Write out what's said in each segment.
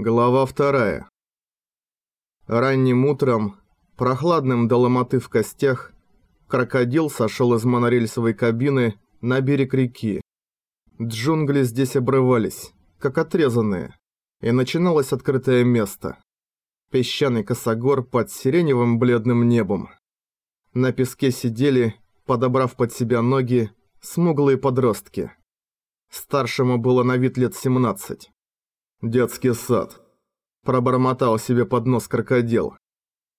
Глава вторая. Ранним утром, прохладным до ломоты в костях, крокодил сошел из монорельсовой кабины на берег реки. Джунгли здесь обрывались, как отрезанные, и начиналось открытое место. Песчаный косогор под сиреневым бледным небом. На песке сидели, подобрав под себя ноги, смуглые подростки. Старшему было на вид лет 17. «Детский сад», – пробормотал себе под нос крокодил.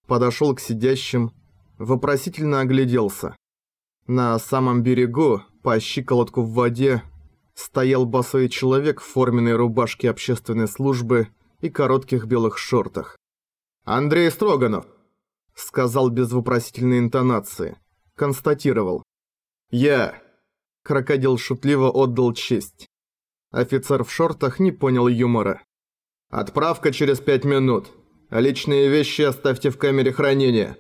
Подошел к сидящим, вопросительно огляделся. На самом берегу, по щиколотку в воде, стоял босой человек в форменной рубашке общественной службы и коротких белых шортах. «Андрей Строганов», – сказал без вопросительной интонации. Констатировал. «Я». Крокодил шутливо отдал честь. Офицер в шортах не понял юмора. «Отправка через пять минут. Личные вещи оставьте в камере хранения.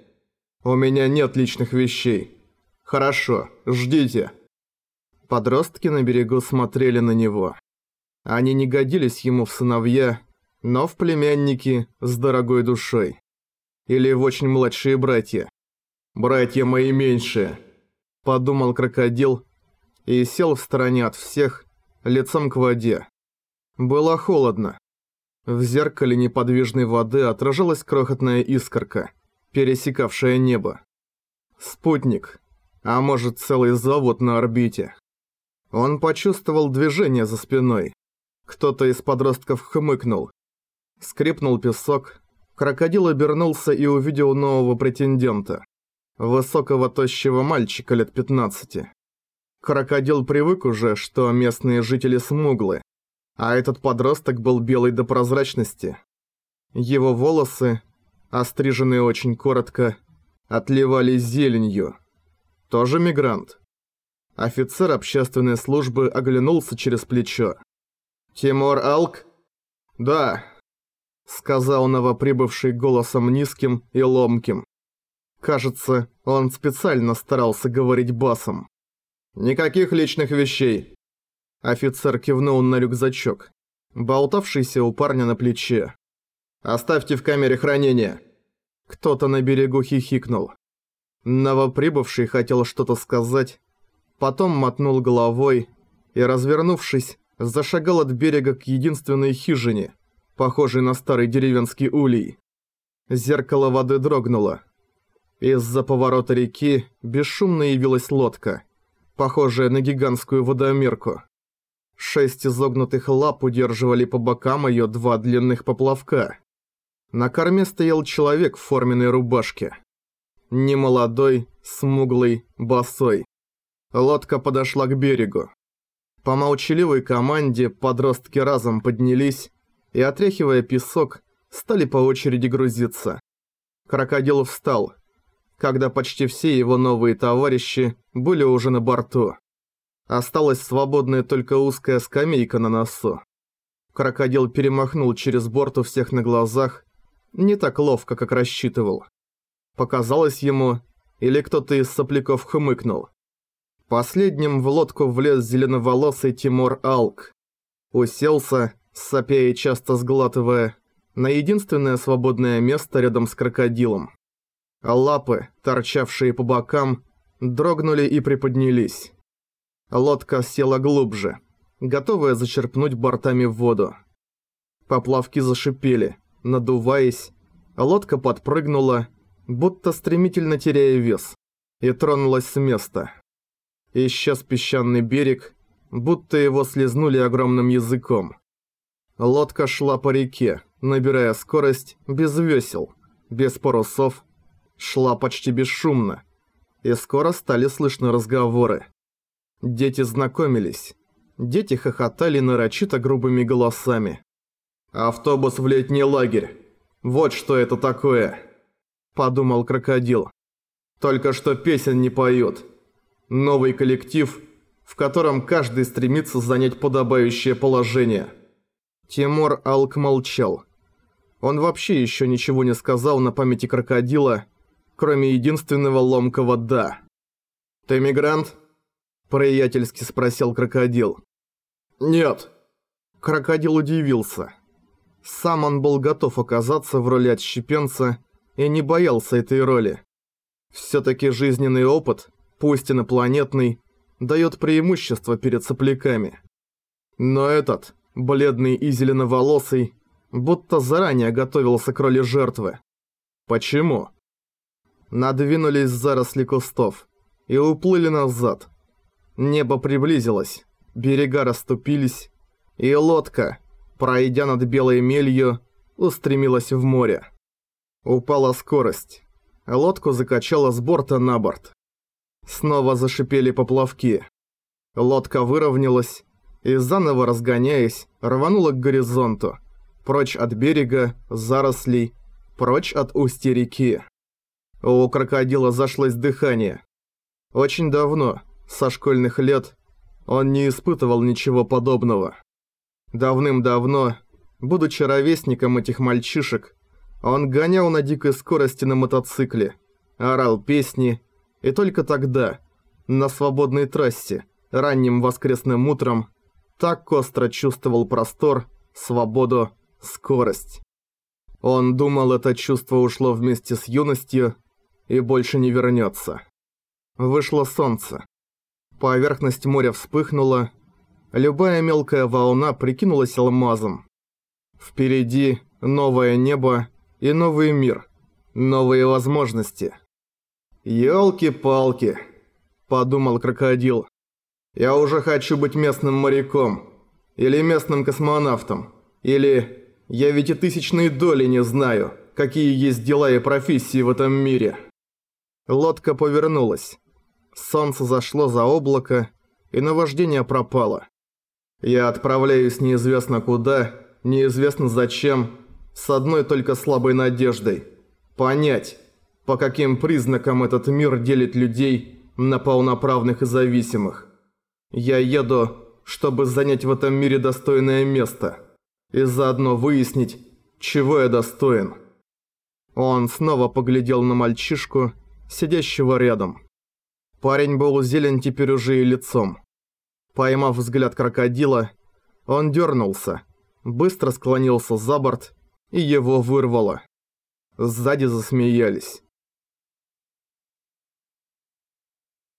У меня нет личных вещей. Хорошо, ждите». Подростки на берегу смотрели на него. Они не годились ему в сыновья, но в племянники с дорогой душой. Или в очень младшие братья. «Братья мои меньшие», – подумал крокодил и сел в стороне от всех, лицом к воде. Было холодно. В зеркале неподвижной воды отражалась крохотная искорка, пересекавшая небо. Спутник, а может целый завод на орбите. Он почувствовал движение за спиной. Кто-то из подростков хмыкнул. Скрипнул песок. Крокодил обернулся и увидел нового претендента. Высокого тощего мальчика лет 15. Крокодил привык уже, что местные жители смуглы, а этот подросток был белый до прозрачности. Его волосы, остриженные очень коротко, отливали зеленью. Тоже мигрант. Офицер общественной службы оглянулся через плечо. «Тимур Алк?» «Да», — сказал новоприбывший голосом низким и ломким. Кажется, он специально старался говорить басом. «Никаких личных вещей!» Офицер кивнул на рюкзачок, болтавшийся у парня на плече. «Оставьте в камере хранения!» Кто-то на берегу хихикнул. Новоприбывший хотел что-то сказать, потом мотнул головой и, развернувшись, зашагал от берега к единственной хижине, похожей на старый деревенский улей. Зеркало воды дрогнуло. Из-за поворота реки бесшумно явилась лодка – похожая на гигантскую водомерку. Шесть изогнутых лап удерживали по бокам ее два длинных поплавка. На корме стоял человек в форменной рубашке. Немолодой, смуглый, босой. Лодка подошла к берегу. По молчаливой команде подростки разом поднялись и, отряхивая песок, стали по очереди грузиться. Крокодил встал, когда почти все его новые товарищи были уже на борту. Осталась свободная только узкая скамейка на носу. Крокодил перемахнул через борт у всех на глазах, не так ловко, как рассчитывал. Показалось ему, или кто-то из сопляков хмыкнул. Последним в лодку влез зеленоволосый Тимур Алк. Уселся, сопя и часто сглатывая, на единственное свободное место рядом с крокодилом. Лапы, торчавшие по бокам, дрогнули и приподнялись. Лодка села глубже, готовая зачерпнуть бортами в воду. Поплавки зашипели, надуваясь, лодка подпрыгнула, будто стремительно теряя вес, и тронулась с места. Исчез песчаный берег, будто его слезнули огромным языком. Лодка шла по реке, набирая скорость без весел, без парусов, шла почти бесшумно, и скоро стали слышны разговоры. Дети знакомились. Дети хохотали нарочито грубыми голосами. «Автобус в летний лагерь. Вот что это такое!» Подумал крокодил. «Только что песен не поют. Новый коллектив, в котором каждый стремится занять подобающее положение». Тимур Алк молчал. Он вообще еще ничего не сказал на памяти крокодила, кроме единственного ломкого «да». «Ты мигрант?» – приятельски спросил крокодил. «Нет». Крокодил удивился. Сам он был готов оказаться в роли отщепенца и не боялся этой роли. Всё-таки жизненный опыт, пусть инопланетный, даёт преимущество перед сопляками. Но этот, бледный и зеленоволосый, будто заранее готовился к роли жертвы. Почему? Надвинулись заросли кустов и уплыли назад. Небо приблизилось, берега расступились, и лодка, пройдя над белой мелью, устремилась в море. Упала скорость. Лодку закачало с борта на борт. Снова зашипели поплавки. Лодка выровнялась и, заново разгоняясь, рванула к горизонту, прочь от берега, зарослей, прочь от устья реки. У крокодила зашлось дыхание. Очень давно, со школьных лет, он не испытывал ничего подобного. Давным-давно, будучи ровесником этих мальчишек, он гонял на дикой скорости на мотоцикле, орал песни, и только тогда, на свободной трассе, ранним воскресным утром, так остро чувствовал простор, свободу, скорость. Он думал, это чувство ушло вместе с юностью и больше не вернется. Вышло солнце. Поверхность моря вспыхнула, любая мелкая волна прикинулась алмазом. Впереди новое небо и новый мир, новые возможности. «Ёлки-палки», – подумал крокодил. «Я уже хочу быть местным моряком, или местным космонавтом, или я ведь и тысячные доли не знаю, какие есть дела и профессии в этом мире». Лодка повернулась. Солнце зашло за облако, и наваждение пропало. Я отправляюсь неизвестно куда, неизвестно зачем, с одной только слабой надеждой – понять, по каким признакам этот мир делит людей на полноправных и зависимых. Я еду, чтобы занять в этом мире достойное место, и заодно выяснить, чего я достоин. Он снова поглядел на мальчишку, сидящего рядом. Парень был зелен теперь уже и лицом. Поймав взгляд крокодила, он дернулся, быстро склонился за борт и его вырвало. Сзади засмеялись.